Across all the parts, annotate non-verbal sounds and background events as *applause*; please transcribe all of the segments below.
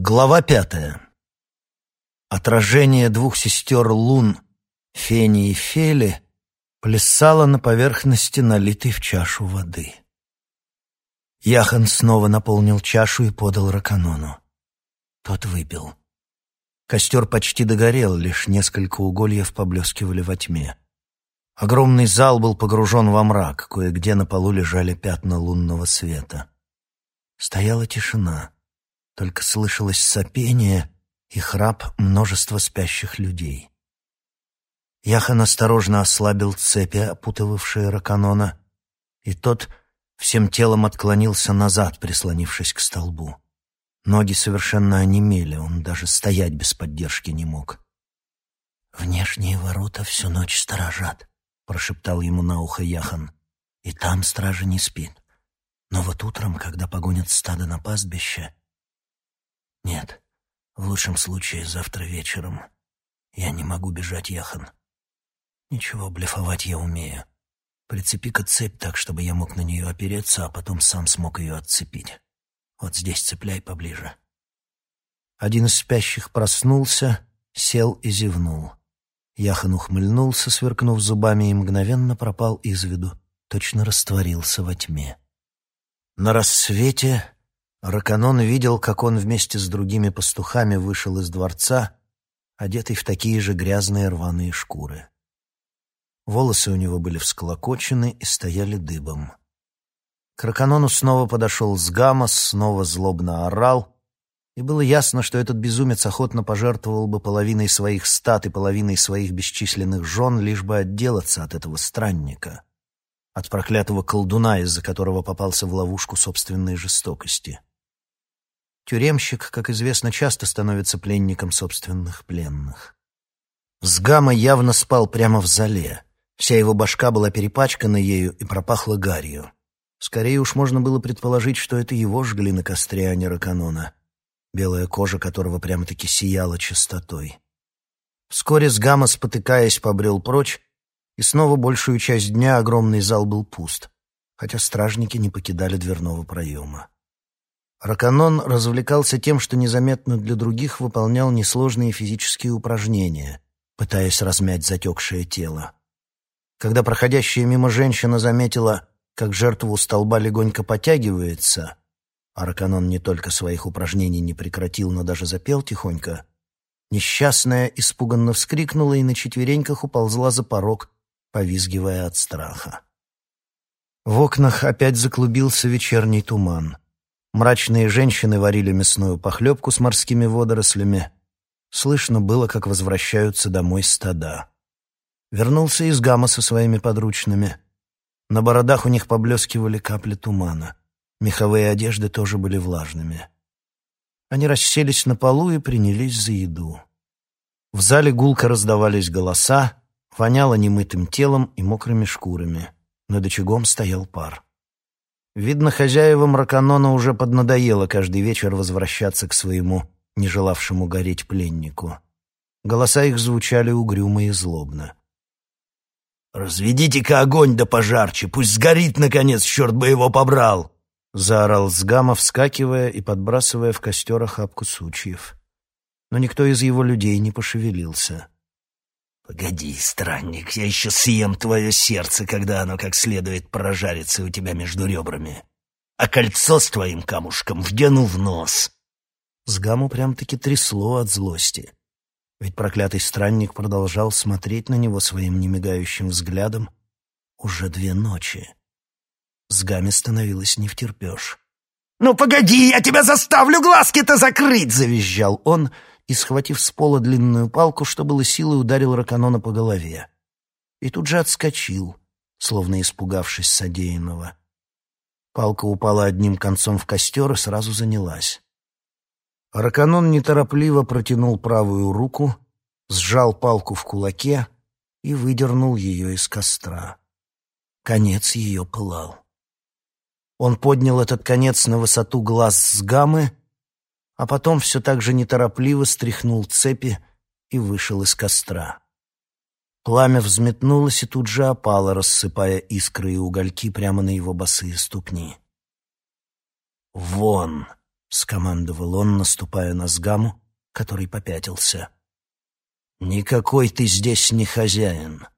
Глава пятая. Отражение двух сестер лун, Фени и Фели, плясало на поверхности налитой в чашу воды. Яхан снова наполнил чашу и подал Раканону. Тот выпил. Костер почти догорел, лишь несколько угольев поблескивали во тьме. Огромный зал был погружен во мрак, кое-где на полу лежали пятна лунного света. Стояла тишина. Только слышалось сопение и храп множества спящих людей. Яхан осторожно ослабил цепи, опутывавшие Раканона, и тот всем телом отклонился назад, прислонившись к столбу. Ноги совершенно онемели, он даже стоять без поддержки не мог. «Внешние ворота всю ночь сторожат», — прошептал ему на ухо Яхан. «И там стража не спит. Но вот утром, когда погонят стадо на пастбище, нет, в лучшем случае завтра вечером. Я не могу бежать, Яхан. Ничего, блефовать я умею. Прицепи-ка цепь так, чтобы я мог на нее опереться, а потом сам смог ее отцепить. Вот здесь цепляй поближе. Один из спящих проснулся, сел и зевнул. Яхан ухмыльнулся, сверкнув зубами, и мгновенно пропал из виду, точно растворился во тьме. На рассвете Раканон видел, как он вместе с другими пастухами вышел из дворца, одетый в такие же грязные рваные шкуры. Волосы у него были всколокочены и стояли дыбом. К Раканону снова подошел Сгамас, снова злобно орал, и было ясно, что этот безумец охотно пожертвовал бы половиной своих стат и половиной своих бесчисленных жен, лишь бы отделаться от этого странника, от проклятого колдуна, из-за которого попался в ловушку собственной жестокости. Тюремщик, как известно, часто становится пленником собственных пленных. Сгама явно спал прямо в зале. Вся его башка была перепачкана ею и пропахла гарью. Скорее уж можно было предположить, что это его жгли на костре, а не Раканона, белая кожа которого прямо-таки сияла чистотой. Вскоре Сгама, спотыкаясь, побрел прочь, и снова большую часть дня огромный зал был пуст, хотя стражники не покидали дверного проема. Раканон развлекался тем, что незаметно для других выполнял несложные физические упражнения, пытаясь размять затекшее тело. Когда проходящая мимо женщина заметила, как жертва у столба легонько потягивается, а Раканон не только своих упражнений не прекратил, но даже запел тихонько, несчастная испуганно вскрикнула и на четвереньках уползла за порог, повизгивая от страха. В окнах опять заклубился вечерний туман — Мрачные женщины варили мясную похлебку с морскими водорослями. Слышно было, как возвращаются домой стада. Вернулся из Гамма со своими подручными. На бородах у них поблескивали капли тумана. Меховые одежды тоже были влажными. Они расселись на полу и принялись за еду. В зале гулко раздавались голоса, воняло немытым телом и мокрыми шкурами. Над очагом стоял пар. Видно, хозяевам Раканона уже поднадоело каждый вечер возвращаться к своему, не желавшему гореть пленнику. Голоса их звучали угрюмо и злобно. «Разведите-ка огонь да пожарче, пусть сгорит, наконец, черт бы его побрал!» — заорал Сгама, вскакивая и подбрасывая в костер охапку сучьев. Но никто из его людей не пошевелился. «Погоди, странник, я еще съем твое сердце, когда оно как следует прожарится у тебя между ребрами. А кольцо с твоим камушком вдену в нос». С Гаму прям-таки трясло от злости. Ведь проклятый странник продолжал смотреть на него своим немигающим взглядом уже две ночи. С Гами становилось не втерпешь. «Ну, погоди, я тебя заставлю глазки-то закрыть!» — завизжал он и, схватив с пола длинную палку, что было силой, ударил Раканона по голове. И тут же отскочил, словно испугавшись содеянного. Палка упала одним концом в костер и сразу занялась. Раканон неторопливо протянул правую руку, сжал палку в кулаке и выдернул ее из костра. Конец ее пылал. Он поднял этот конец на высоту глаз с гаммы а потом все так же неторопливо стряхнул цепи и вышел из костра. Пламя взметнулось и тут же опало, рассыпая искры и угольки прямо на его босые ступни. «Вон!» — скомандовал он, наступая на сгаму, который попятился. «Никакой ты здесь не хозяин.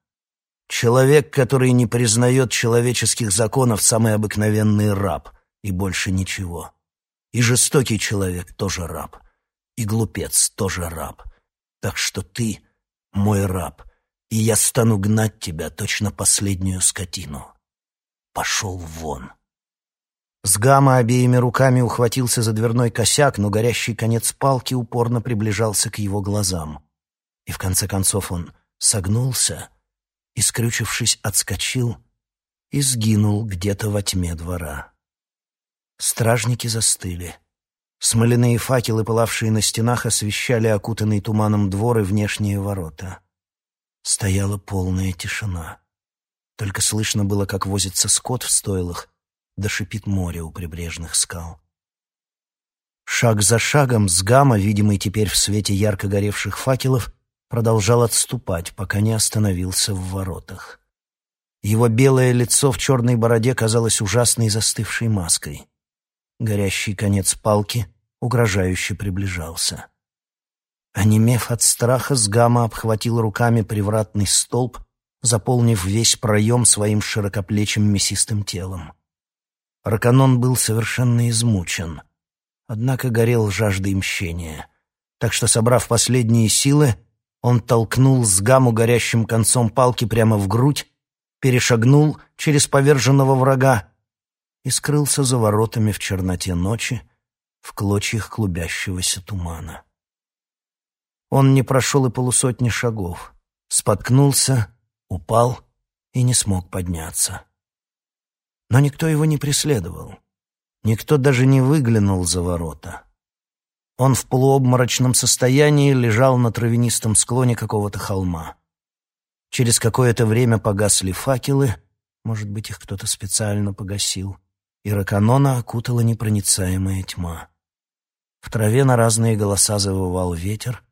Человек, который не признает человеческих законов, самый обыкновенный раб, и больше ничего. И жестокий человек тоже раб, и глупец тоже раб. Так что ты мой раб, и я стану гнать тебя, точно последнюю скотину. Пошел вон». Сгама обеими руками ухватился за дверной косяк, но горящий конец палки упорно приближался к его глазам. И в конце концов он согнулся и, скрючившись, отскочил и сгинул где-то во тьме двора. Стражники застыли. Смоляные факелы, пылавшие на стенах, освещали окутанный туманом двор и внешние ворота. Стояла полная тишина. Только слышно было, как возится скот в стойлах, да шипит море у прибрежных скал. Шаг за шагом Сгама, видимый теперь в свете ярко горевших факелов, продолжал отступать, пока не остановился в воротах. Его белое лицо в черной бороде казалось ужасной застывшей маской. Горящий конец палки угрожающе приближался. Онемев от страха, Сгама обхватил руками привратный столб, заполнив весь проем своим широкоплечим мясистым телом. Раканон был совершенно измучен, однако горел жаждой мщения. Так что, собрав последние силы, он толкнул с гаму горящим концом палки прямо в грудь, перешагнул через поверженного врага и скрылся за воротами в черноте ночи, в клочьях клубящегося тумана. Он не прошел и полусотни шагов, споткнулся, упал и не смог подняться. Но никто его не преследовал. Никто даже не выглянул за ворота. Он в полуобморочном состоянии лежал на травянистом склоне какого-то холма. Через какое-то время погасли факелы, может быть, их кто-то специально погасил, и Раканона окутала непроницаемая тьма. В траве на разные голоса завывал ветер,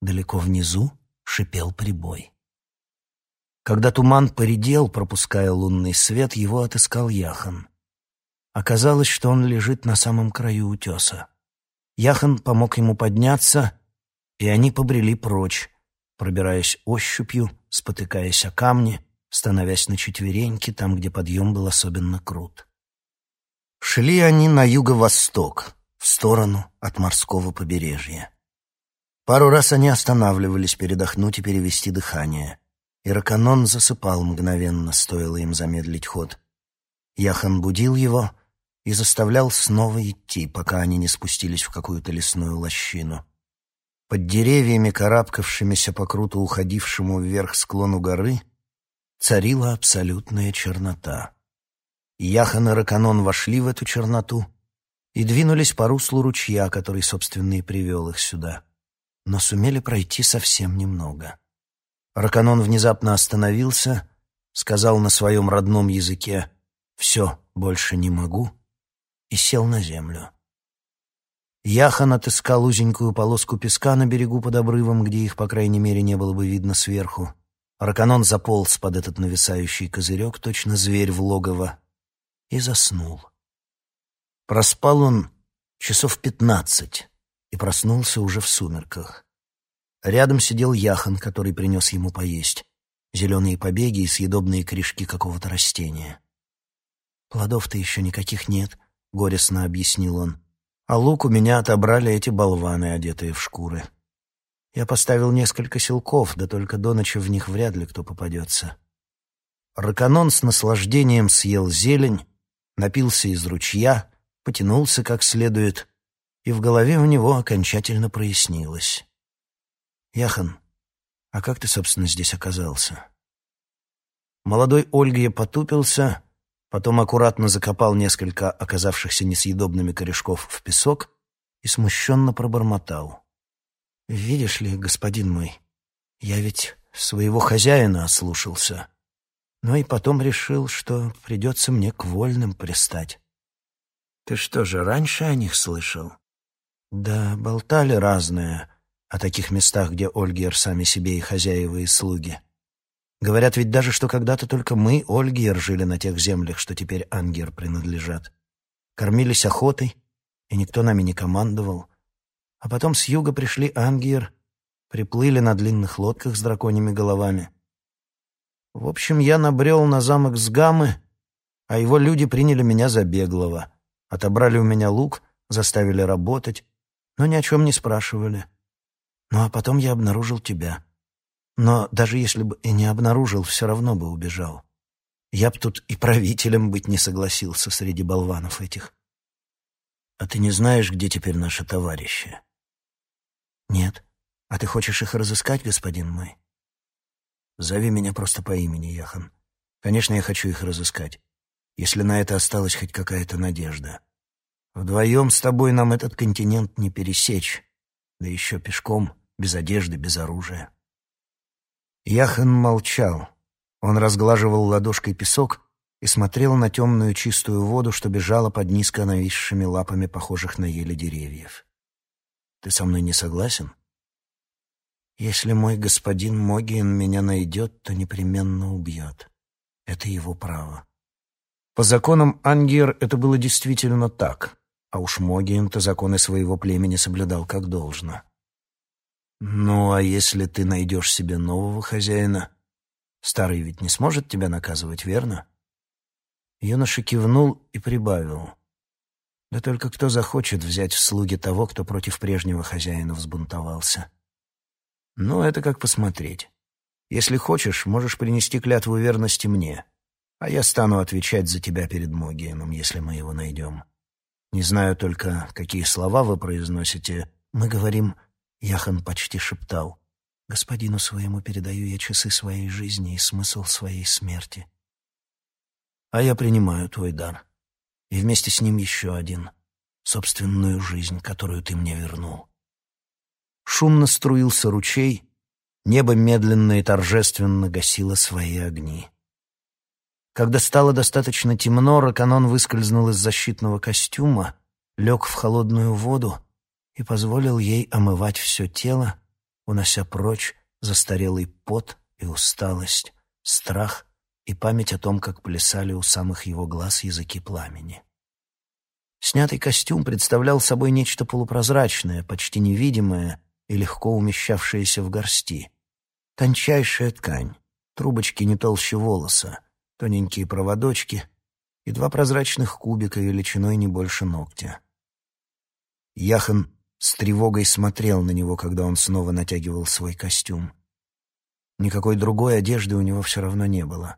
далеко внизу шипел прибой. Когда туман поредел, пропуская лунный свет, его отыскал Яхан. Оказалось, что он лежит на самом краю утеса. Яхан помог ему подняться, и они побрели прочь, пробираясь ощупью, спотыкаясь о камни, становясь на четвереньки там, где подъем был особенно крут. Шли они на юго-восток, в сторону от морского побережья. Пару раз они останавливались передохнуть и перевести дыхание — Ираканон засыпал мгновенно, стоило им замедлить ход. Яхан будил его и заставлял снова идти, пока они не спустились в какую-то лесную лощину. Под деревьями, карабкавшимися по круто уходившему вверх склону горы, царила абсолютная чернота. Яхан и Раканон вошли в эту черноту и двинулись по руслу ручья, который, собственно, и привел их сюда, но сумели пройти совсем немного. Раканон внезапно остановился, сказал на своем родном языке «Все, больше не могу» и сел на землю. Яхан отыскал узенькую полоску песка на берегу под обрывом, где их, по крайней мере, не было бы видно сверху. Раканон заполз под этот нависающий козырек, точно зверь в логово, и заснул. Проспал он часов пятнадцать и проснулся уже в сумерках. Рядом сидел Яхан, который принес ему поесть. Зеленые побеги и съедобные корешки какого-то растения. «Плодов-то еще никаких нет», — горестно объяснил он. «А лук у меня отобрали эти болваны, одетые в шкуры. Я поставил несколько селков, да только до ночи в них вряд ли кто попадется». Раканон с наслаждением съел зелень, напился из ручья, потянулся как следует, и в голове у него окончательно прояснилось. «Яхан, а как ты, собственно, здесь оказался?» Молодой Ольге потупился, потом аккуратно закопал несколько оказавшихся несъедобными корешков в песок и смущенно пробормотал. «Видишь ли, господин мой, я ведь своего хозяина ослушался, но и потом решил, что придется мне к вольным пристать». «Ты что же, раньше о них слышал?» «Да, болтали разное» о таких местах, где Ольгер сами себе и хозяева, и слуги. Говорят ведь даже, что когда-то только мы, Ольгер, жили на тех землях, что теперь Ангер принадлежат. Кормились охотой, и никто нами не командовал. А потом с юга пришли ангиер, приплыли на длинных лодках с драконьими головами. В общем, я набрел на замок с Гамы, а его люди приняли меня за беглого, отобрали у меня лук, заставили работать, но ни о чем не спрашивали. Ну а потом я обнаружил тебя. Но даже если бы и не обнаружил, все равно бы убежал. Я б тут и правителем быть не согласился среди болванов этих. А ты не знаешь, где теперь наши товарищи? Нет. А ты хочешь их разыскать, господин мой? Зови меня просто по имени, Яхан. Конечно, я хочу их разыскать, если на это осталась хоть какая-то надежда. Вдвоем с тобой нам этот континент не пересечь, да еще пешком, без одежды, без оружия. Яхан молчал. Он разглаживал ладошкой песок и смотрел на темную чистую воду, что бежала под низко нависшими лапами, похожих на ели деревьев. «Ты со мной не согласен?» «Если мой господин Могиен меня найдет, то непременно убьет. Это его право». По законам Ангер это было действительно так. А уж Могием-то законы своего племени соблюдал как должно. Ну, а если ты найдешь себе нового хозяина? Старый ведь не сможет тебя наказывать, верно? Юноша кивнул и прибавил. Да только кто захочет взять в слуги того, кто против прежнего хозяина взбунтовался? Ну, это как посмотреть. Если хочешь, можешь принести клятву верности мне, а я стану отвечать за тебя перед Могиеном, если мы его найдем. Не знаю только, какие слова вы произносите. Мы говорим, Яхан почти шептал, господину своему передаю я часы своей жизни и смысл своей смерти. А я принимаю твой дар. И вместе с ним еще один. Собственную жизнь, которую ты мне вернул. Шумно струился ручей, небо медленно и торжественно гасило свои огни. Когда стало достаточно темно, Раканон выскользнул из защитного костюма, лег в холодную воду и позволил ей омывать все тело, унося прочь застарелый пот и усталость, страх и память о том, как плясали у самых его глаз языки пламени. Снятый костюм представлял собой нечто полупрозрачное, почти невидимое и легко умещавшееся в горсти. Тончайшая ткань, трубочки не толще волоса, тоненькие проводочки и два прозрачных кубика величиной не больше ногтя. Яхан с тревогой смотрел на него, когда он снова натягивал свой костюм. Никакой другой одежды у него все равно не было.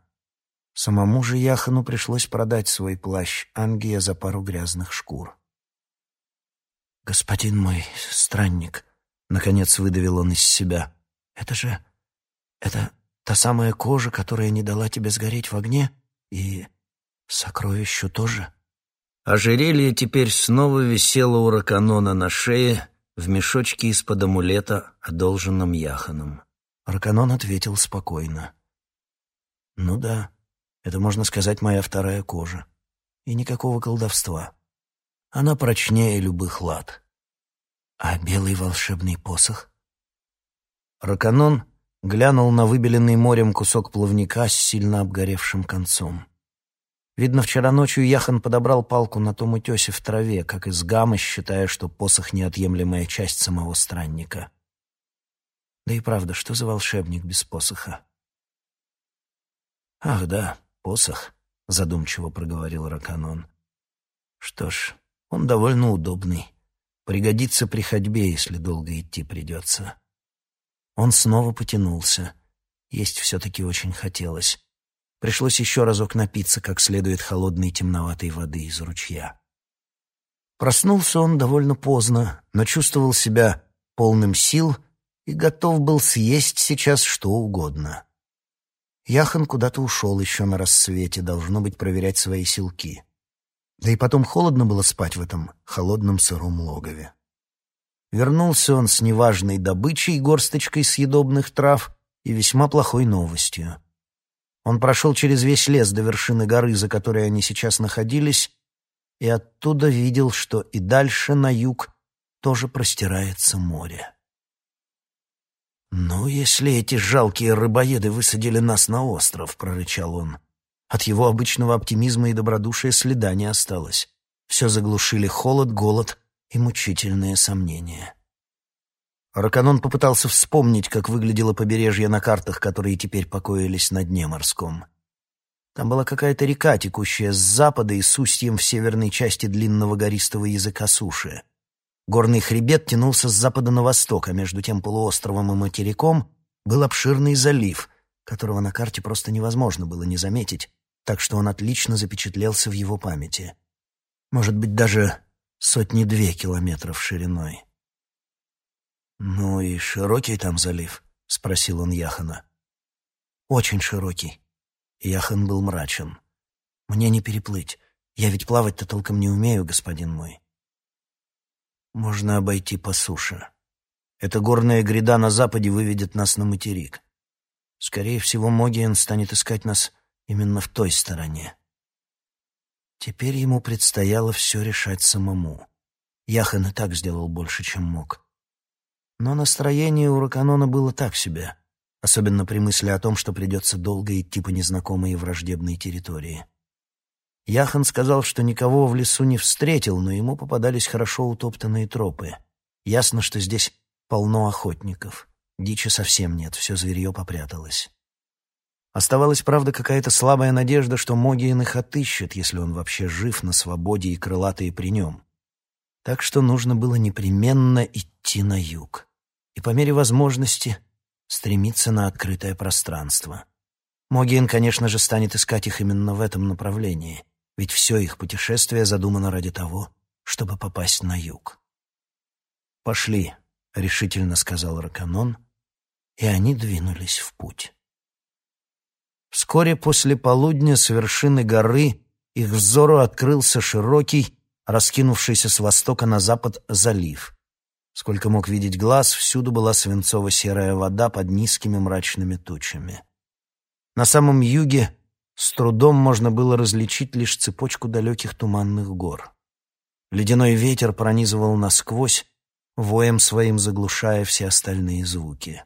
Самому же Яхану пришлось продать свой плащ Ангия за пару грязных шкур. «Господин мой странник», — наконец выдавил он из себя, — «это же... это Та самая кожа, которая не дала тебе сгореть в огне, и сокровищу тоже. Ожерелье теперь снова висело у Раканона на шее в мешочке из-под амулета, одолженном Яханом. Раканон ответил спокойно. «Ну да, это, можно сказать, моя вторая кожа. И никакого колдовства. Она прочнее любых лад. А белый волшебный посох?» Раканон глянул на выбеленный морем кусок плавника с сильно обгоревшим концом. Видно, вчера ночью Яхан подобрал палку на том утесе в траве, как из гаммы, считая, что посох — неотъемлемая часть самого странника. Да и правда, что за волшебник без посоха? «Ах да, посох», — задумчиво проговорил Раканон. «Что ж, он довольно удобный. Пригодится при ходьбе, если долго идти придется». Он снова потянулся. Есть все-таки очень хотелось. Пришлось еще разок напиться как следует холодной темноватой воды из ручья. Проснулся он довольно поздно, но чувствовал себя полным сил и готов был съесть сейчас что угодно. Яхан куда-то ушел еще на рассвете, должно быть, проверять свои силки. Да и потом холодно было спать в этом холодном сыром логове. Вернулся он с неважной добычей, горсточкой съедобных трав и весьма плохой новостью. Он прошел через весь лес до вершины горы, за которой они сейчас находились, и оттуда видел, что и дальше на юг тоже простирается море. «Ну, если эти жалкие рыбоеды высадили нас на остров», — прорычал он. От его обычного оптимизма и добродушия следа не осталось. Все заглушили холод, голод и мучительные сомнения. Раканон попытался вспомнить, как выглядело побережье на картах, которые теперь покоились на дне морском. Там была какая-то река, текущая с запада и с устьем в северной части длинного гористого языка суши. Горный хребет тянулся с запада на восток, а между тем полуостровом и материком был обширный залив, которого на карте просто невозможно было не заметить, так что он отлично запечатлелся в его памяти. Может быть, даже сотни-две километров шириной. «Ну и широкий там залив?» — спросил он Яхана. «Очень широкий». Яхан был мрачен. «Мне не переплыть. Я ведь плавать-то толком не умею, господин мой». «Можно обойти по суше. Эта горная гряда на западе выведет нас на материк. Скорее всего, Могиен станет искать нас именно в той стороне». Теперь ему предстояло все решать самому. Яхан и так сделал больше, чем мог. Но настроение у Раканона было так себе, особенно при мысли о том, что придется долго идти по незнакомой и враждебной территории. Яхан сказал, что никого в лесу не встретил, но ему попадались хорошо утоптанные тропы. Ясно, что здесь полно охотников. Дичи совсем нет, все зверье попряталось. Оставалась, правда, какая-то слабая надежда, что Могиен их отыщет, если он вообще жив, на свободе и крылатые при нем. Так что нужно было непременно идти на юг и по мере возможности стремиться на открытое пространство. Могиен, конечно же, станет искать их именно в этом направлении, ведь все их путешествие задумано ради того, чтобы попасть на юг. «Пошли», — решительно сказал Раканон, и они двинулись в путь. Вскоре после полудня с вершины горы их взору открылся широкий, раскинувшийся с востока на запад залив. Сколько мог видеть глаз, всюду была свинцово-серая вода под низкими мрачными тучами. На самом юге с трудом можно было различить лишь цепочку далеких туманных гор. Ледяной ветер пронизывал насквозь, воем своим заглушая все остальные звуки.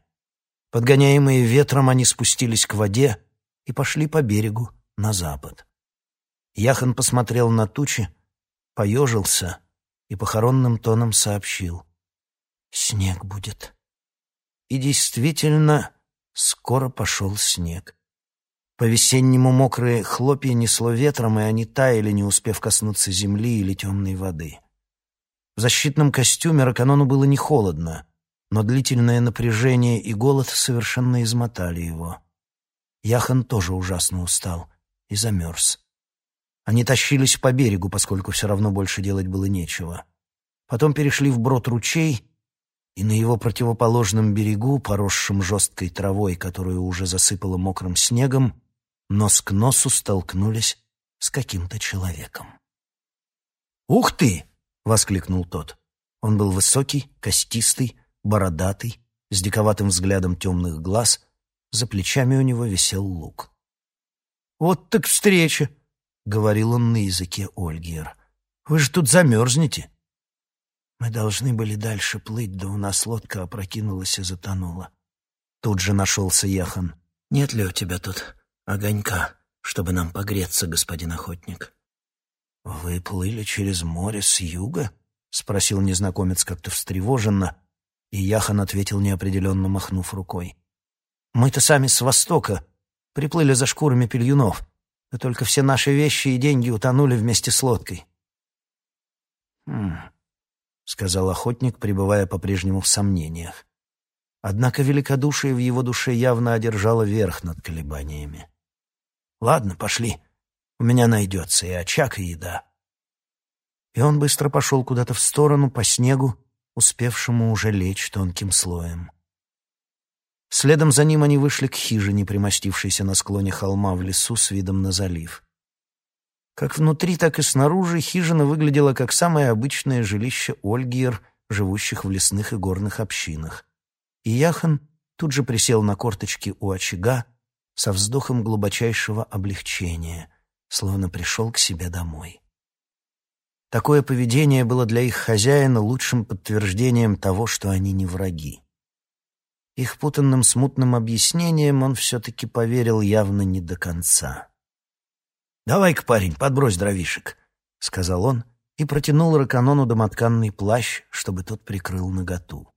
Подгоняемые ветром, они спустились к воде и пошли по берегу на запад. Яхан посмотрел на тучи, поежился и похоронным тоном сообщил. «Снег будет». И действительно, скоро пошел снег. По-весеннему мокрые хлопья несло ветром, и они таяли, не успев коснуться земли или темной воды. В защитном костюме Раканону было не холодно, но длительное напряжение и голод совершенно измотали его. Яхан тоже ужасно устал и замерз. Они тащились по берегу, поскольку все равно больше делать было нечего. Потом перешли вброд ручей, и на его противоположном берегу, поросшем жесткой травой, которую уже засыпало мокрым снегом, нос к носу столкнулись с каким-то человеком. «Ух ты!» — воскликнул тот. Он был высокий, костистый, бородатый, с диковатым взглядом темных глаз, за плечами у него висел лук. «Вот так встреча!» — говорил он на языке Ольгер. «Вы же тут замерзнете!» «Мы должны были дальше плыть, да у нас лодка опрокинулась и затонула». Тут же нашелся Яхан. «Нет ли у тебя тут огонька, чтобы нам погреться, господин охотник?» «Вы плыли через море с юга?» — спросил незнакомец как-то встревоженно, и Яхан ответил неопределенно, махнув рукой. «Мы-то сами с востока, приплыли за шкурами пельюнов. Да только все наши вещи и деньги утонули вместе с лодкой. «Хм», — сказал охотник, пребывая по-прежнему в сомнениях. Однако великодушие в его душе явно одержало верх над колебаниями. «Ладно, пошли. У меня найдется и очаг, и еда». И он быстро пошел куда-то в сторону, по снегу, успевшему уже лечь тонким слоем. Следом за ним они вышли к хижине, примостившейся на склоне холма в лесу с видом на залив. Как внутри, так и снаружи хижина выглядела как самое обычное жилище Ольгиер, живущих в лесных и горных общинах. И Яхан тут же присел на корточки у очага со вздохом глубочайшего облегчения, словно пришел к себе домой. Такое поведение было для их хозяина лучшим подтверждением того, что они не враги. Их путанным смутным объяснением он все-таки поверил явно не до конца. «Давай-ка, парень, подбрось дровишек», — сказал он и протянул Раканону домотканный плащ, чтобы тот прикрыл наготу.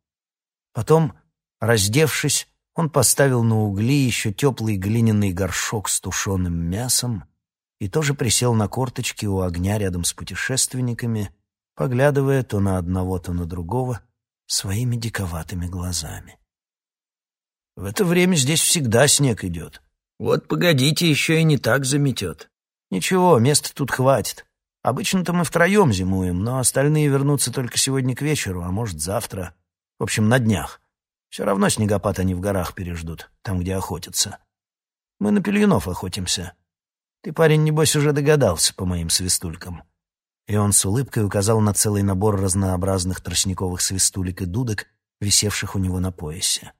Потом, раздевшись, он поставил на угли еще теплый глиняный горшок с тушеным мясом и тоже присел на корточки у огня рядом с путешественниками, поглядывая то на одного, то на другого своими диковатыми глазами. В это время здесь всегда снег идет. Вот погодите, еще и не так заметет. Ничего, места тут хватит. Обычно-то мы втроем зимуем, но остальные вернутся только сегодня к вечеру, а может, завтра. В общем, на днях. Все равно снегопад они в горах переждут, там, где охотятся. Мы на пельюнов охотимся. Ты, парень, небось, уже догадался по моим свистулькам. И он с улыбкой указал на целый набор разнообразных тростниковых свистулек и дудок, висевших у него на поясе.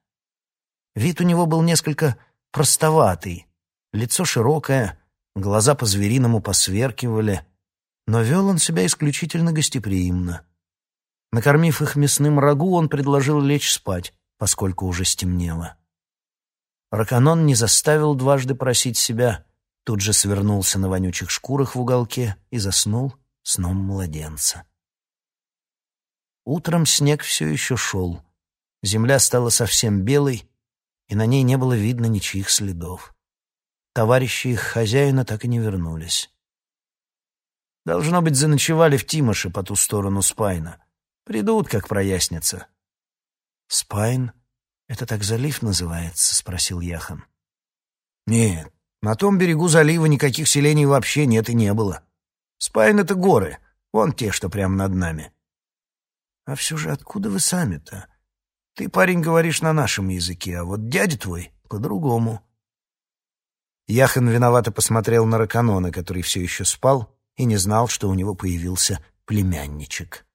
Вид у него был несколько простоватый, лицо широкое, глаза по-звериному посверкивали, но вел он себя исключительно гостеприимно. Накормив их мясным рагу, он предложил лечь спать, поскольку уже стемнело. Раканон не заставил дважды просить себя, тут же свернулся на вонючих шкурах в уголке и заснул сном младенца. Утром снег все еще шел. Земля стала совсем белой, и на ней не было видно ничьих следов. Товарищи их хозяина так и не вернулись. Должно быть, заночевали в Тимоше по ту сторону Спайна. Придут, как прояснится. «Спайн? Это так залив называется?» — спросил Яхан. «Нет, на том берегу залива никаких селений вообще нет и не было. Спайн — это горы, вон те, что прямо над нами». «А все же откуда вы сами-то?» Ты, парень, говоришь на нашем языке, а вот дядя твой — по-другому». Яхан виновато посмотрел на Роканнона, который все еще спал и не знал, что у него появился племянничек.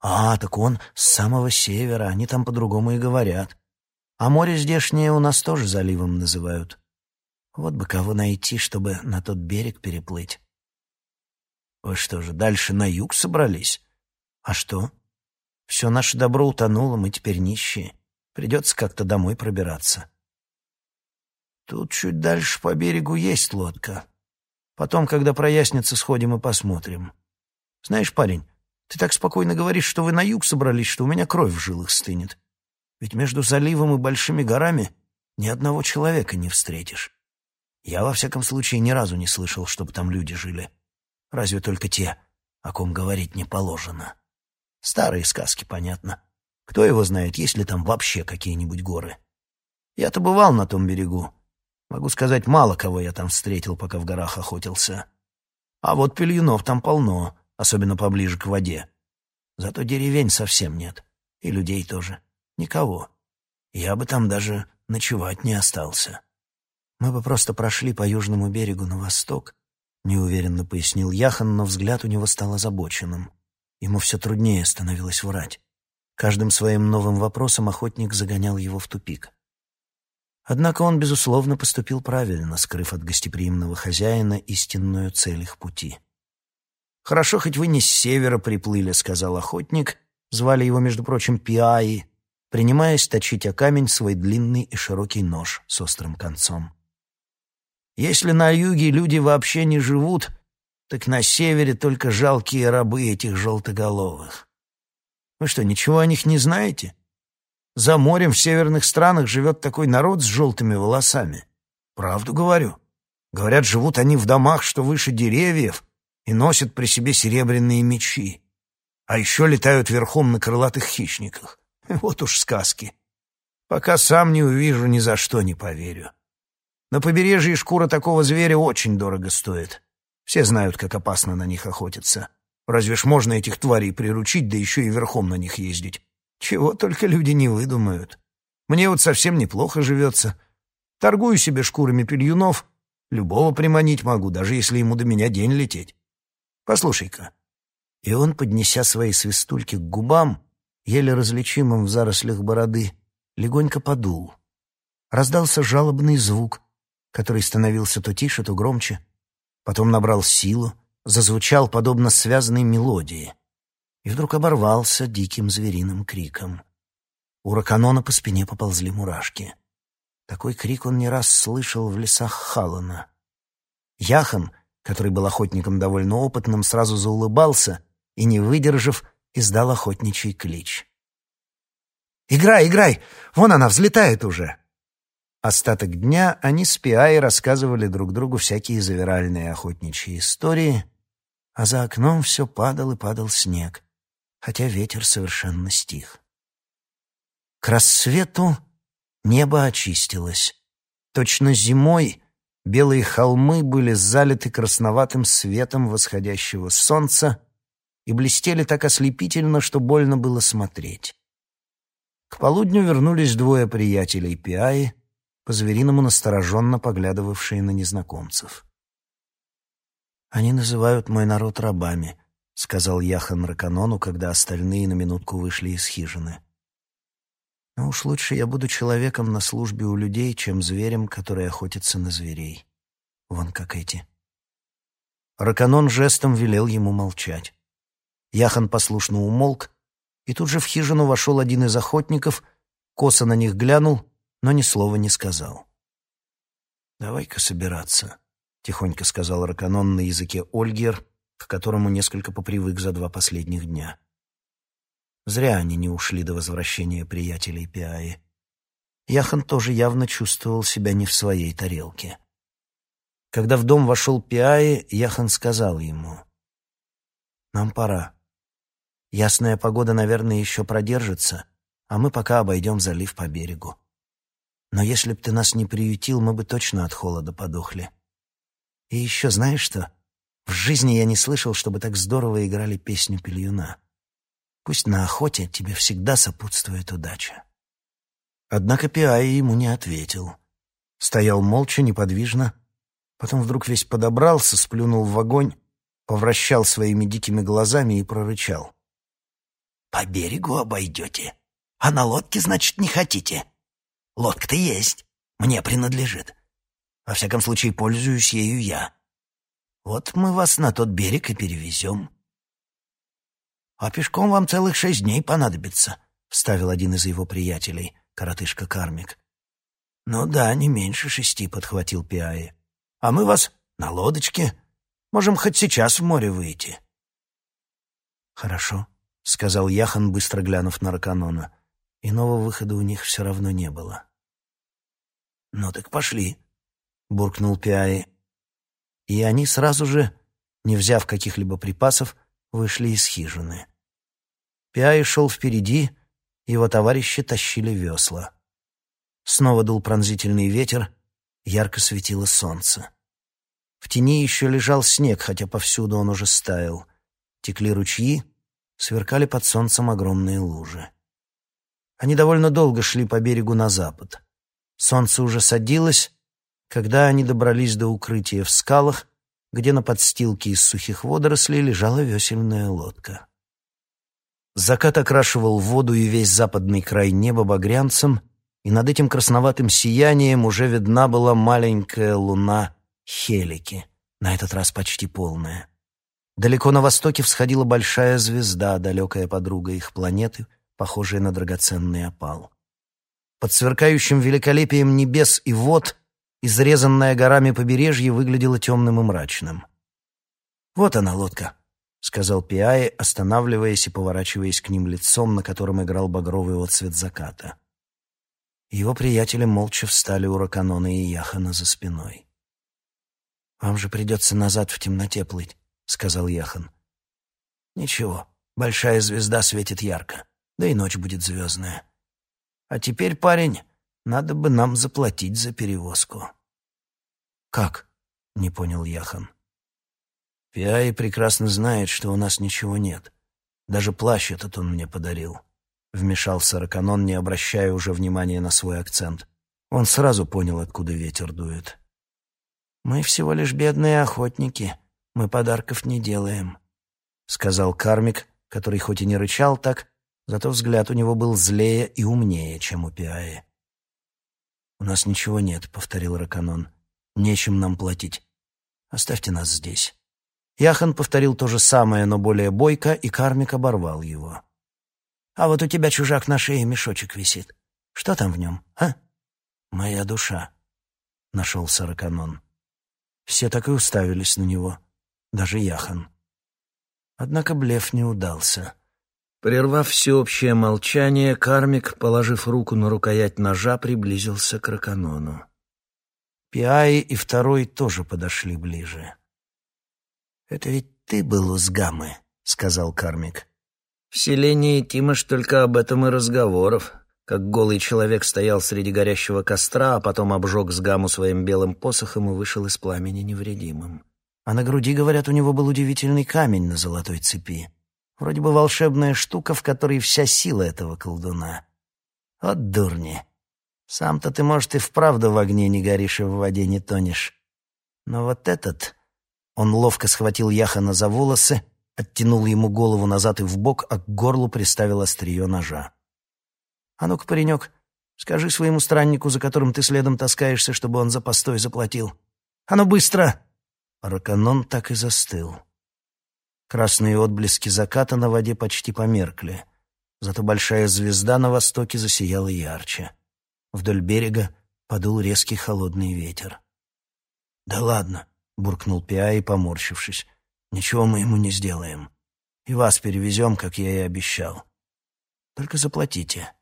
«А, так он с самого севера, они там по-другому и говорят. А море здешнее у нас тоже заливом называют. Вот бы кого найти, чтобы на тот берег переплыть». «Вы что же, дальше на юг собрались? А что?» Все наше добро утонуло, мы теперь нищие. Придется как-то домой пробираться. Тут чуть дальше по берегу есть лодка. Потом, когда прояснится, сходим и посмотрим. Знаешь, парень, ты так спокойно говоришь, что вы на юг собрались, что у меня кровь в жилах стынет. Ведь между заливом и большими горами ни одного человека не встретишь. Я, во всяком случае, ни разу не слышал, чтобы там люди жили. Разве только те, о ком говорить не положено. Старые сказки, понятно. Кто его знает, есть ли там вообще какие-нибудь горы. Я-то бывал на том берегу. Могу сказать, мало кого я там встретил, пока в горах охотился. А вот пельюнов там полно, особенно поближе к воде. Зато деревень совсем нет. И людей тоже. Никого. Я бы там даже ночевать не остался. Мы бы просто прошли по южному берегу на восток, неуверенно пояснил Яхан, но взгляд у него стал озабоченным. Ему все труднее становилось врать. Каждым своим новым вопросом охотник загонял его в тупик. Однако он, безусловно, поступил правильно, скрыв от гостеприимного хозяина истинную цель их пути. «Хорошо, хоть вы не с севера приплыли», — сказал охотник. Звали его, между прочим, Пиаи, принимаясь точить о камень свой длинный и широкий нож с острым концом. «Если на юге люди вообще не живут, так на севере только жалкие рабы этих желтоголовых. Вы что, ничего о них не знаете? За морем в северных странах живет такой народ с желтыми волосами. Правду говорю. Говорят, живут они в домах, что выше деревьев, и носят при себе серебряные мечи. А еще летают верхом на крылатых хищниках. *laughs* Вот уж сказки. Пока сам не увижу, ни за что не поверю. На побережье шкура такого зверя очень дорого стоит. Все знают, как опасно на них охотиться. Разве ж можно этих тварей приручить, да еще и верхом на них ездить? Чего только люди не выдумают. Мне вот совсем неплохо живется. Торгую себе шкурами пельюнов, любого приманить могу, даже если ему до меня день лететь. Послушай-ка. И он, поднеся свои свистульки к губам, еле различимым в зарослях бороды, легонько подул. Раздался жалобный звук, который становился то тише, то громче, потом набрал силу, зазвучал подобно связанной мелодии и вдруг оборвался диким звериным криком. У Раканона по спине поползли мурашки. Такой крик он не раз слышал в лесах Халана. Яхан, который был охотником довольно опытным, сразу заулыбался и, не выдержав, издал охотничий клич. «Играй, играй! Вон она взлетает уже!» Остаток дня они с Пиай рассказывали друг другу всякие завиральные охотничьи истории, а за окном все падал и падал снег, хотя ветер совершенно стих. К рассвету небо очистилось. Точно зимой белые холмы были залиты красноватым светом восходящего солнца и блестели так ослепительно, что больно было смотреть. К полудню вернулись двое приятелей Пиаи, по-звериному настороженно поглядывавшие на незнакомцев. «Они называют мой народ рабами», — сказал Яхан Раканону, когда остальные на минутку вышли из хижины. «Но уж лучше я буду человеком на службе у людей, чем зверем, который охотится на зверей. Вон как эти». Раканон жестом велел ему молчать. Яхан послушно умолк, и тут же в хижину вошел один из охотников, косо на них глянул но ни слова не сказал. «Давай-ка собираться», — тихонько сказал Раканон на языке Ольгер, к которому несколько попривык за два последних дня. Зря они не ушли до возвращения приятелей Пиаи. Яхан тоже явно чувствовал себя не в своей тарелке. Когда в дом вошел Пиаи, Яхан сказал ему, «Нам пора. Ясная погода, наверное, еще продержится, а мы пока обойдем залив по берегу. Но если б ты нас не приютил, мы бы точно от холода подохли. И еще знаешь что? В жизни я не слышал, чтобы так здорово играли песню Пельюна. Пусть на охоте тебе всегда сопутствует удача. Однако Пиай ему не ответил. Стоял молча, неподвижно, потом вдруг весь подобрался, сплюнул в огонь, повращал своими дикими глазами и прорычал. «По берегу обойдете, а на лодке, значит, не хотите?» Лодка-то есть, мне принадлежит. Во всяком случае, пользуюсь ею я. Вот мы вас на тот берег и перевезем. А пешком вам целых шесть дней понадобится, вставил один из его приятелей, коротышка Кармик. Ну да, не меньше шести, подхватил Пиаи. А мы вас на лодочке. Можем хоть сейчас в море выйти. Хорошо, сказал Яхан, быстро глянув на Раканона. Иного выхода у них все равно не было. «Ну так пошли», — буркнул Пиаи. И они сразу же, не взяв каких-либо припасов, вышли из хижины. Пиаи шел впереди, его товарищи тащили весла. Снова дул пронзительный ветер, ярко светило солнце. В тени еще лежал снег, хотя повсюду он уже стаял. Текли ручьи, сверкали под солнцем огромные лужи. Они довольно долго шли по берегу на запад. Солнце уже садилось, когда они добрались до укрытия в скалах, где на подстилке из сухих водорослей лежала весельная лодка. Закат окрашивал воду и весь западный край неба багрянцем, и над этим красноватым сиянием уже видна была маленькая луна Хелики, на этот раз почти полная. Далеко на востоке всходила большая звезда, далекая подруга их планеты — похожие на драгоценный опал. Под сверкающим великолепием небес и вод изрезанное горами побережье выглядело темным и мрачным. «Вот она, лодка», — сказал Пиаи, останавливаясь и поворачиваясь к ним лицом, на котором играл багровый отцвет заката. Его приятели молча встали у Раканона и Яхана за спиной. «Вам же придется назад в темноте плыть», — сказал Яхан. «Ничего, большая звезда светит ярко да и ночь будет звездная. А теперь, парень, надо бы нам заплатить за перевозку». «Как?» — не понял Яхан. «Пиаи прекрасно знает, что у нас ничего нет. Даже плащ этот он мне подарил». Вмешался Раканон, не обращая уже внимания на свой акцент. Он сразу понял, откуда ветер дует. «Мы всего лишь бедные охотники. Мы подарков не делаем», — сказал кармик, который хоть и не рычал так, Зато взгляд у него был злее и умнее, чем у Пиаи. «У нас ничего нет», — повторил Раканон. «Нечем нам платить. Оставьте нас здесь». Яхан повторил то же самое, но более бойко, и кармик оборвал его. «А вот у тебя, чужак, на шее мешочек висит. Что там в нем, а?» «Моя душа», — нашелся Раканон. Все так и уставились на него, даже Яхан. Однако блеф не удался. Прервав всеобщее молчание, кармик, положив руку на рукоять ножа, приблизился к Раканону. Пиаи и второй тоже подошли ближе. «Это ведь ты был у Сгамы», — сказал кармик. «В селении Тимош только об этом и разговоров», как голый человек стоял среди горящего костра, а потом обжег Сгаму своим белым посохом и вышел из пламени невредимым. А на груди, говорят, у него был удивительный камень на золотой цепи. Вроде бы волшебная штука, в которой вся сила этого колдуна. Вот дурни. Сам-то ты, может, и вправду в огне не горишь и в воде не тонешь. Но вот этот... Он ловко схватил Яхана за волосы, оттянул ему голову назад и вбок, а к горлу приставил острие ножа. «А ну-ка, паренек, скажи своему страннику, за которым ты следом таскаешься, чтобы он за постой заплатил. А ну, быстро!» Раканон так и застыл. Красные отблески заката на воде почти померкли. Зато большая звезда на востоке засияла ярче. Вдоль берега подул резкий холодный ветер. «Да ладно», — буркнул Пиаи, поморщившись. «Ничего мы ему не сделаем. И вас перевезем, как я и обещал. Только заплатите.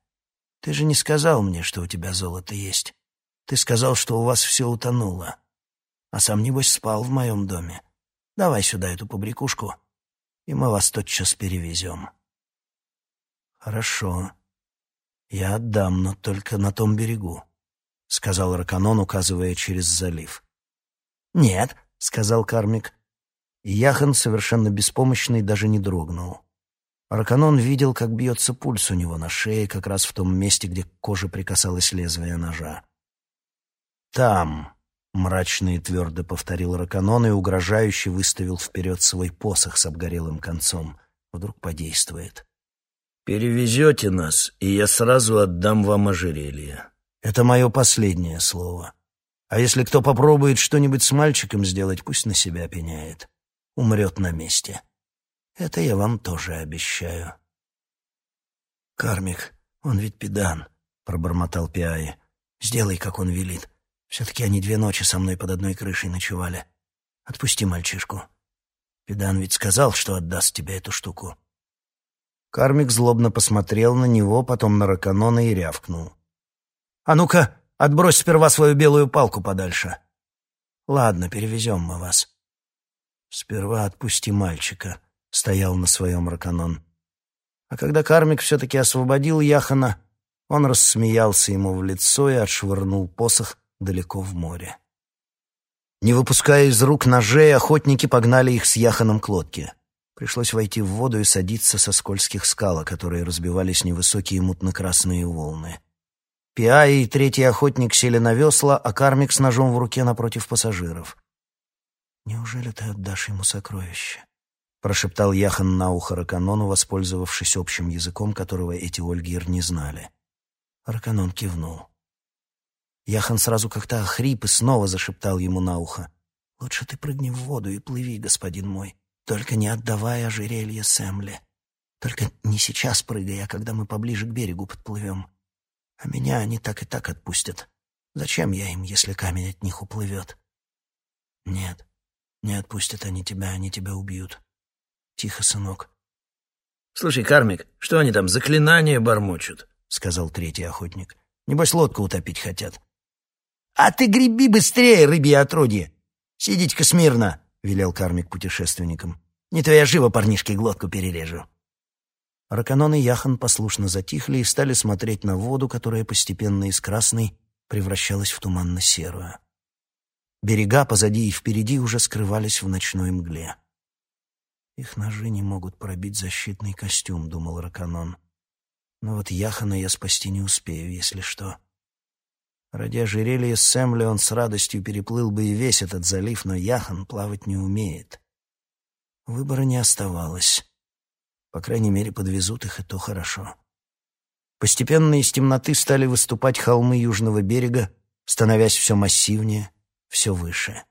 Ты же не сказал мне, что у тебя золото есть. Ты сказал, что у вас все утонуло а сам, небось, спал в моем доме. Давай сюда эту побрякушку, и мы вас тотчас перевезем». «Хорошо. Я отдам, но только на том берегу», — сказал Раканон, указывая через залив. «Нет», — сказал Кармик. И Яхан, совершенно беспомощный, даже не дрогнул. Раканон видел, как бьется пульс у него на шее, как раз в том месте, где к коже прикасалось лезвие ножа. «Там», — мрачно и твердо повторил Раканон и угрожающе выставил вперед свой посох с обгорелым концом. Вдруг подействует. «Перевезете нас, и я сразу отдам вам ожерелье. Это мое последнее слово. А если кто попробует что-нибудь с мальчиком сделать, пусть на себя пеняет. Умрет на месте. Это я вам тоже обещаю». «Кармик, он ведь педан», — пробормотал Пиаи. «Сделай, как он велит. Все-таки они две ночи со мной под одной крышей ночевали. Отпусти мальчишку. Педан ведь сказал, что отдаст тебе эту штуку. Кармик злобно посмотрел на него, потом на Раканона и рявкнул. «А ну-ка, отбрось сперва свою белую палку подальше». «Ладно, перевезем мы вас». «Сперва отпусти мальчика», — стоял на своем Раканон. А когда Кармик все-таки освободил Яхана, он рассмеялся ему в лицо и отшвырнул посох, далеко в море. Не выпуская из рук ножей, охотники погнали их с Яханом к лодке. Пришлось войти в воду и садиться со скользких скал, которые разбивались невысокие мутно-красные волны. Пиаи и третий охотник сели на весла, а кармик с ножом в руке напротив пассажиров. «Неужели ты отдашь ему сокровище?» — прошептал Яхан на ухо Раканону, воспользовавшись общим языком, которого эти Ольгир не знали. Раканон кивнул. Яхан сразу как-то охрип и снова зашептал ему на ухо. «Лучше ты прыгни в воду и плыви, господин мой, только не отдавай ожерелье Сэмле. Только не сейчас прыгай, а когда мы поближе к берегу подплывем. А меня они так и так отпустят. Зачем я им, если камень от них уплывет?» «Нет, не отпустят они тебя, они тебя убьют. Тихо, сынок». «Слушай, Кармик, что они там, заклинания бормочут?» — сказал третий охотник. «Небось, лодку утопить хотят». «А ты греби быстрее, рыбье отродье! Сидите-ка смирно!» — велел кармик путешественникам. «Не то я живо парнишке глотку перережу». Раканон и Яхан послушно затихли и стали смотреть на воду, которая постепенно из красной превращалась в туманно-серую. Берега позади и впереди уже скрывались в ночной мгле. «Их ножи не могут пробить защитный костюм», — думал Раканон. «Но вот Яхана я спасти не успею, если что». Ради ожерелья Сэмли он с радостью переплыл бы и весь этот залив, но Яхан плавать не умеет. Выбора не оставалось. По крайней мере, подвезут их, и то хорошо. Постепенно из темноты стали выступать холмы южного берега, становясь все массивнее, все выше.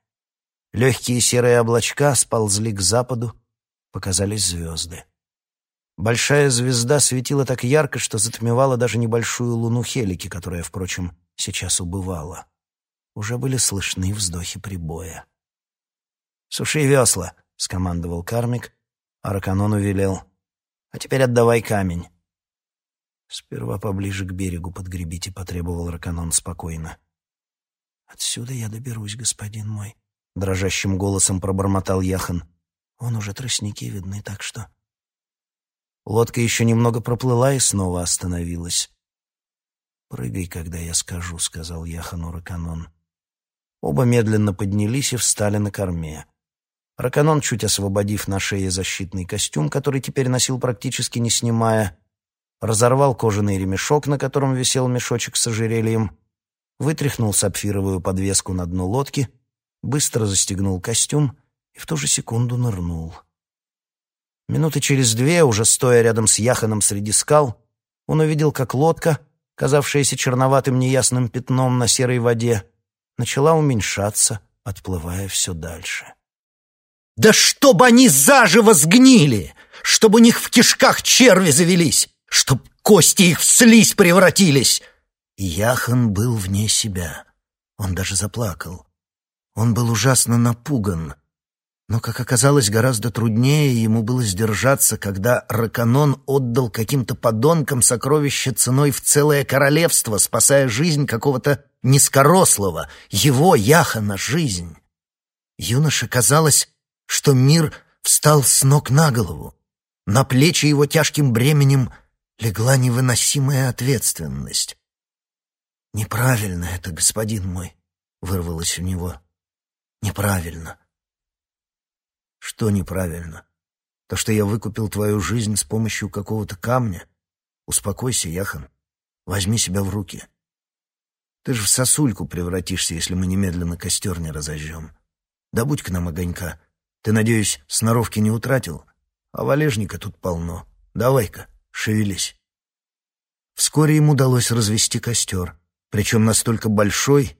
Легкие серые облачка сползли к западу, показались звезды. Большая звезда светила так ярко, что затмевала даже небольшую луну Хелики, которая, впрочем, сейчас убывала. Уже были слышны вздохи прибоя. «Суши весла», — скомандовал Кармик, а Раканону велел. «А теперь отдавай камень». «Сперва поближе к берегу подгребите», — потребовал Раканон спокойно. «Отсюда я доберусь, господин мой», — дрожащим голосом пробормотал Яхан. «Вон уже тростники видны, так что...» Лодка еще немного проплыла и снова остановилась. «Прыгай, когда я скажу», — сказал Яхану Раканон. Оба медленно поднялись и встали на корме. Раканон, чуть освободив на шее защитный костюм, который теперь носил практически не снимая, разорвал кожаный ремешок, на котором висел мешочек с ожерельем, вытряхнул сапфировую подвеску на дно лодки, быстро застегнул костюм и в ту же секунду нырнул. Минуты через две, уже стоя рядом с Яханом среди скал, он увидел, как лодка, казавшаяся черноватым неясным пятном на серой воде, начала уменьшаться, отплывая все дальше. «Да чтобы они заживо сгнили! Чтобы у них в кишках черви завелись! чтоб кости их в слизь превратились!» Яхан был вне себя. Он даже заплакал. Он был ужасно напуган. Но, как оказалось, гораздо труднее ему было сдержаться, когда Раканон отдал каким-то подонкам сокровища ценой в целое королевство, спасая жизнь какого-то низкорослого, его, Яхана, жизнь. Юноше казалось, что мир встал с ног на голову. На плечи его тяжким бременем легла невыносимая ответственность. «Неправильно это, господин мой», — вырвалось у него. «Неправильно». «Что неправильно? То, что я выкупил твою жизнь с помощью какого-то камня? Успокойся, Яхан. Возьми себя в руки. Ты же в сосульку превратишься, если мы немедленно костер не разожжем. Добудь к нам огонька. Ты, надеюсь, сноровки не утратил? А валежника тут полно. Давай-ка». Шевелись. Вскоре им удалось развести костер, причем настолько большой,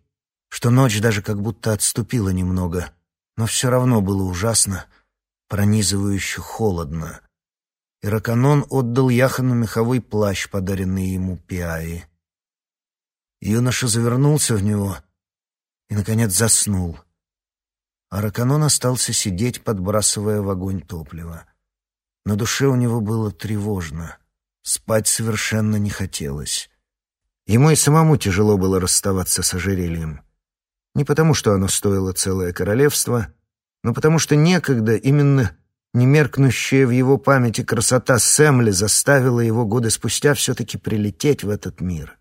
что ночь даже как будто отступила немного, но все равно было ужасно, пронизывающе холодно. И Раканон отдал Яхану меховой плащ, подаренный ему Пиаи. Юноша завернулся в него и, наконец, заснул. А Раканон остался сидеть, подбрасывая в огонь топливо. На душе у него было тревожно. Спать совершенно не хотелось. Ему и самому тяжело было расставаться с ожерельем. Не потому, что оно стоило целое королевство, но потому что некогда именно немеркнущая в его памяти красота Сэмли заставила его годы спустя все-таки прилететь в этот мир.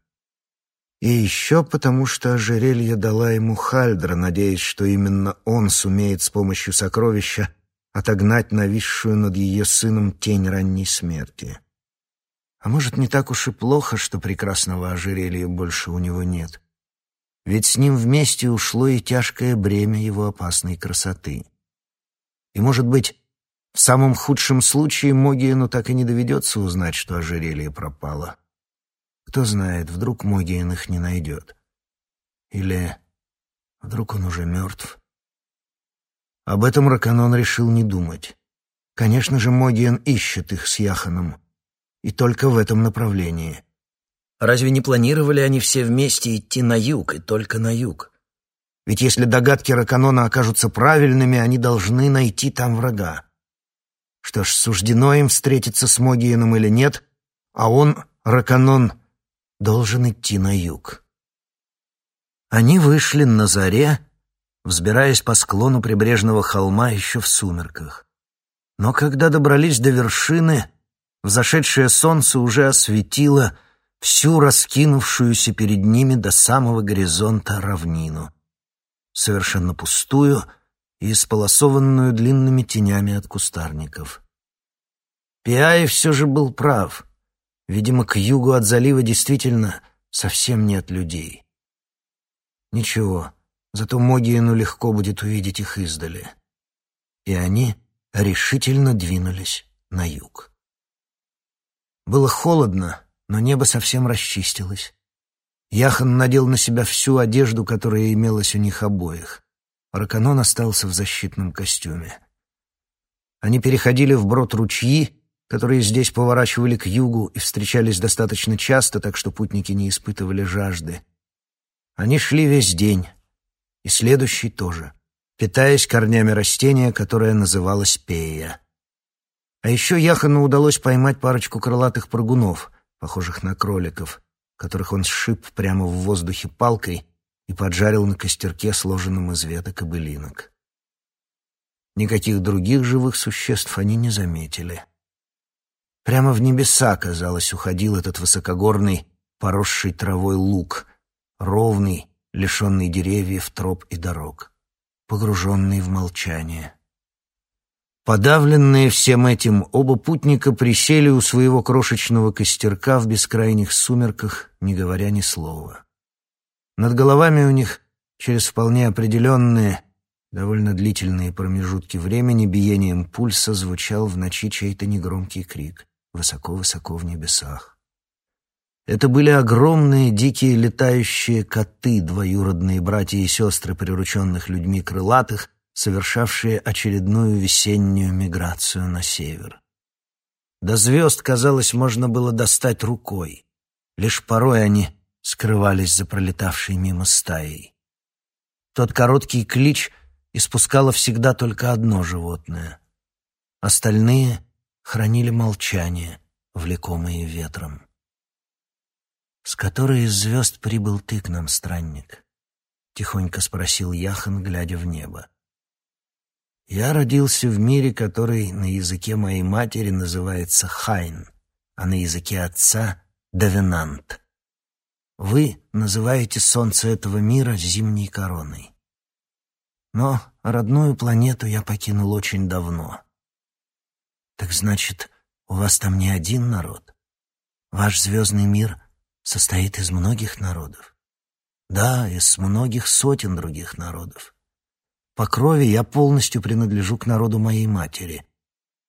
И еще потому, что ожерелье дала ему Хальдра, надеясь, что именно он сумеет с помощью сокровища отогнать нависшую над ее сыном тень ранней смерти. А может, не так уж и плохо, что прекрасного ожерелья больше у него нет. Ведь с ним вместе ушло и тяжкое бремя его опасной красоты. И, может быть, в самом худшем случае Могиену так и не доведется узнать, что ожерелье пропало. Кто знает, вдруг Могиен их не найдет. Или вдруг он уже мертв. Об этом Раканон решил не думать. Конечно же, Могиен ищет их с Яханом. И только в этом направлении. Разве не планировали они все вместе идти на юг, и только на юг? Ведь если догадки Раканона окажутся правильными, они должны найти там врага. Что ж, суждено им встретиться с Могиеном или нет, а он, Раканон, должен идти на юг. Они вышли на заре, взбираясь по склону прибрежного холма еще в сумерках. Но когда добрались до вершины, взошедшее солнце уже осветило всю раскинувшуюся перед ними до самого горизонта равнину, совершенно пустую и исполосованную длинными тенями от кустарников. Пиай все же был прав. Видимо, к югу от залива действительно совсем нет людей. Ничего, Зато Могиену легко будет увидеть их издали. И они решительно двинулись на юг. Было холодно, но небо совсем расчистилось. Яхан надел на себя всю одежду, которая имелась у них обоих. Раканон остался в защитном костюме. Они переходили вброд ручьи, которые здесь поворачивали к югу и встречались достаточно часто, так что путники не испытывали жажды. Они шли весь день, и следующий тоже. питаясь корнями растения, которое называлось пея. А еще Яхану удалось поймать парочку крылатых прыгунов, похожих на кроликов, которых он сшиб прямо в воздухе палкой и поджарил на костерке, сложенном из веток и былинок. Никаких других живых существ они не заметили. Прямо в небеса, казалось, уходил этот высокогорный, поросший травой луг, ровный, лишенный деревьев, троп и дорог, погруженный в молчание. Подавленные всем этим, оба путника присели у своего крошечного костерка в бескрайних сумерках, не говоря ни слова. Над головами у них через вполне определенные, довольно длительные промежутки времени биением пульса звучал в ночи чей-то негромкий крик, высоко-высоко в небесах. Это были огромные дикие летающие коты, двоюродные братья и сестры прирученных людьми крылатых, совершавшие очередную весеннюю миграцию на север. До звезд, казалось, можно было достать рукой. Лишь порой они скрывались за пролетавшей мимо стаей. Тот короткий клич испускало всегда только одно животное. Остальные хранили молчание, влекомые ветром. «С которой из звезд прибыл ты к нам, странник?» — тихонько спросил Яхан, глядя в небо. Я родился в мире, который на языке моей матери называется Хайн, а на языке отца — Давенант. Вы называете солнце этого мира зимней короной. Но родную планету я покинул очень давно. Так значит, у вас там не один народ? Ваш звездный мир состоит из многих народов. Да, из многих сотен других народов. По крови я полностью принадлежу к народу моей матери.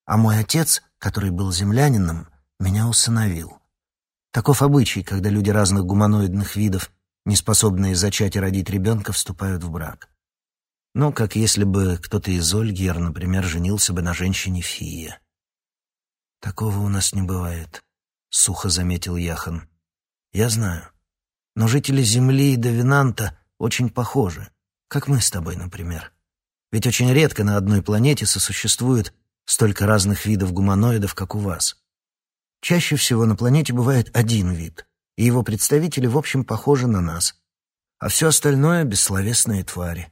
А мой отец, который был землянином, меня усыновил. Таков обычай, когда люди разных гуманоидных видов, не способные зачать и родить ребенка, вступают в брак. Ну, как если бы кто-то из Ольгер, например, женился бы на женщине Фия. «Такого у нас не бывает», — сухо заметил Яхан. «Я знаю. Но жители Земли и Довинанта очень похожи, как мы с тобой, например. Ведь очень редко на одной планете сосуществует столько разных видов гуманоидов, как у вас. Чаще всего на планете бывает один вид, и его представители, в общем, похожи на нас, а все остальное — бессловесные твари.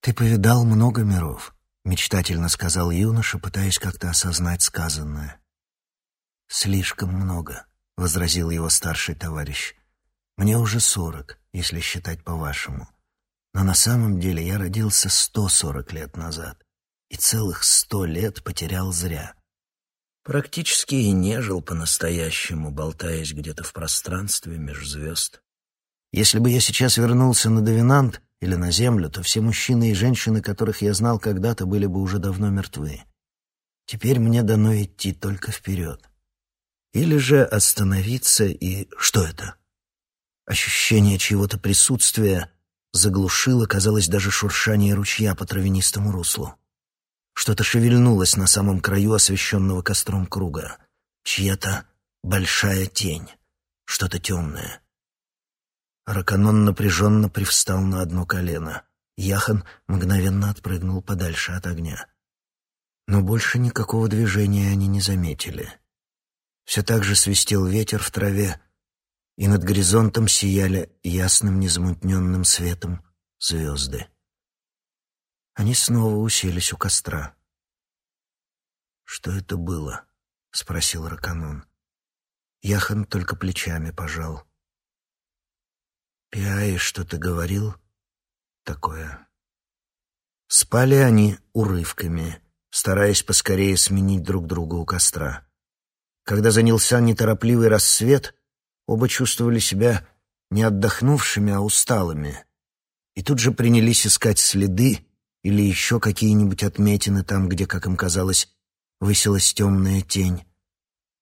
«Ты повидал много миров», — мечтательно сказал юноша, пытаясь как-то осознать сказанное. «Слишком много», — возразил его старший товарищ. «Мне уже сорок, если считать по-вашему». Но на самом деле я родился 140 лет назад и целых сто лет потерял зря. Практически и не жил по-настоящему, болтаясь где-то в пространстве меж звезд. Если бы я сейчас вернулся на Довинант или на Землю, то все мужчины и женщины, которых я знал когда-то, были бы уже давно мертвы. Теперь мне дано идти только вперед. Или же остановиться и... Что это? Ощущение чьего-то присутствия заглушило, казалось, даже шуршание ручья по травянистому руслу. Что-то шевельнулось на самом краю освещенного костром круга. Чья-то большая тень, что-то темное. Раканон напряженно привстал на одно колено. Яхан мгновенно отпрыгнул подальше от огня. Но больше никакого движения они не заметили. Все так же свистел ветер в траве, и над горизонтом сияли ясным незамутненным светом звезды. Они снова уселись у костра. «Что это было?» — спросил Раканон. Яхан только плечами пожал. «Пиаи что-то говорил?» «Такое». Спали они урывками, стараясь поскорее сменить друг друга у костра. Когда занялся неторопливый рассвет — Оба чувствовали себя не отдохнувшими, а усталыми. И тут же принялись искать следы или еще какие-нибудь отметины там, где, как им казалось, высилась темная тень.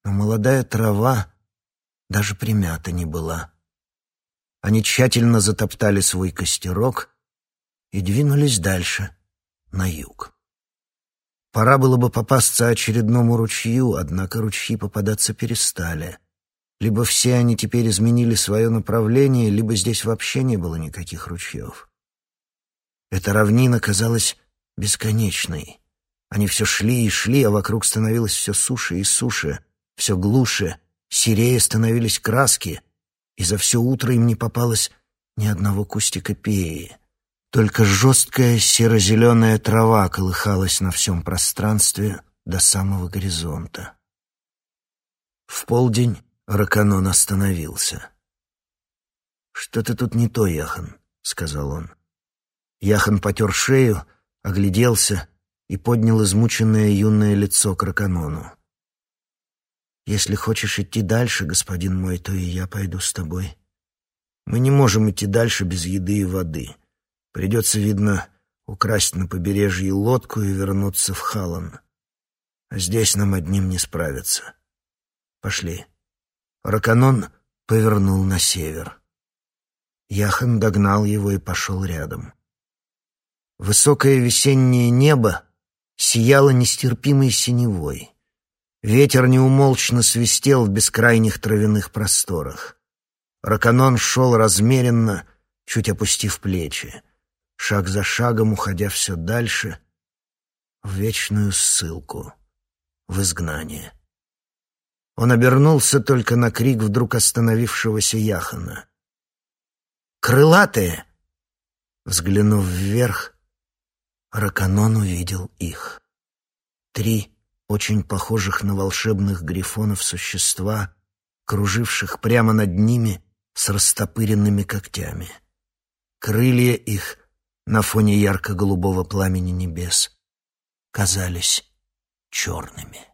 Но молодая трава даже примята не была. Они тщательно затоптали свой костерок и двинулись дальше, на юг. Пора было бы попасться очередному ручью, однако ручьи попадаться перестали. Либо все они теперь изменили свое направление, либо здесь вообще не было никаких ручьев. Эта равнина казалась бесконечной. Они все шли и шли, а вокруг становилось все суше и суше, все глуше, серее становились краски, и за все утро им не попалось ни одного кустика пеи. Только жесткая серо-зеленая трава колыхалась на всем пространстве до самого горизонта. В полдень Раканон остановился. «Что-то тут не то, Яхан», — сказал он. Яхан потер шею, огляделся и поднял измученное юное лицо к Раканону. «Если хочешь идти дальше, господин мой, то и я пойду с тобой. Мы не можем идти дальше без еды и воды. Придется, видно, украсть на побережье лодку и вернуться в Халан. А здесь нам одним не справиться. Пошли». Раканон повернул на север. Яхан догнал его и пошел рядом. Высокое весеннее небо сияло нестерпимой синевой. Ветер неумолчно свистел в бескрайних травяных просторах. Раканон шел размеренно, чуть опустив плечи, шаг за шагом уходя все дальше в вечную ссылку, в изгнание. Он обернулся только на крик вдруг остановившегося Яхана. «Крылатые!» Взглянув вверх, Раканон увидел их. Три очень похожих на волшебных грифонов существа, круживших прямо над ними с растопыренными когтями. Крылья их на фоне ярко-голубого пламени небес казались черными.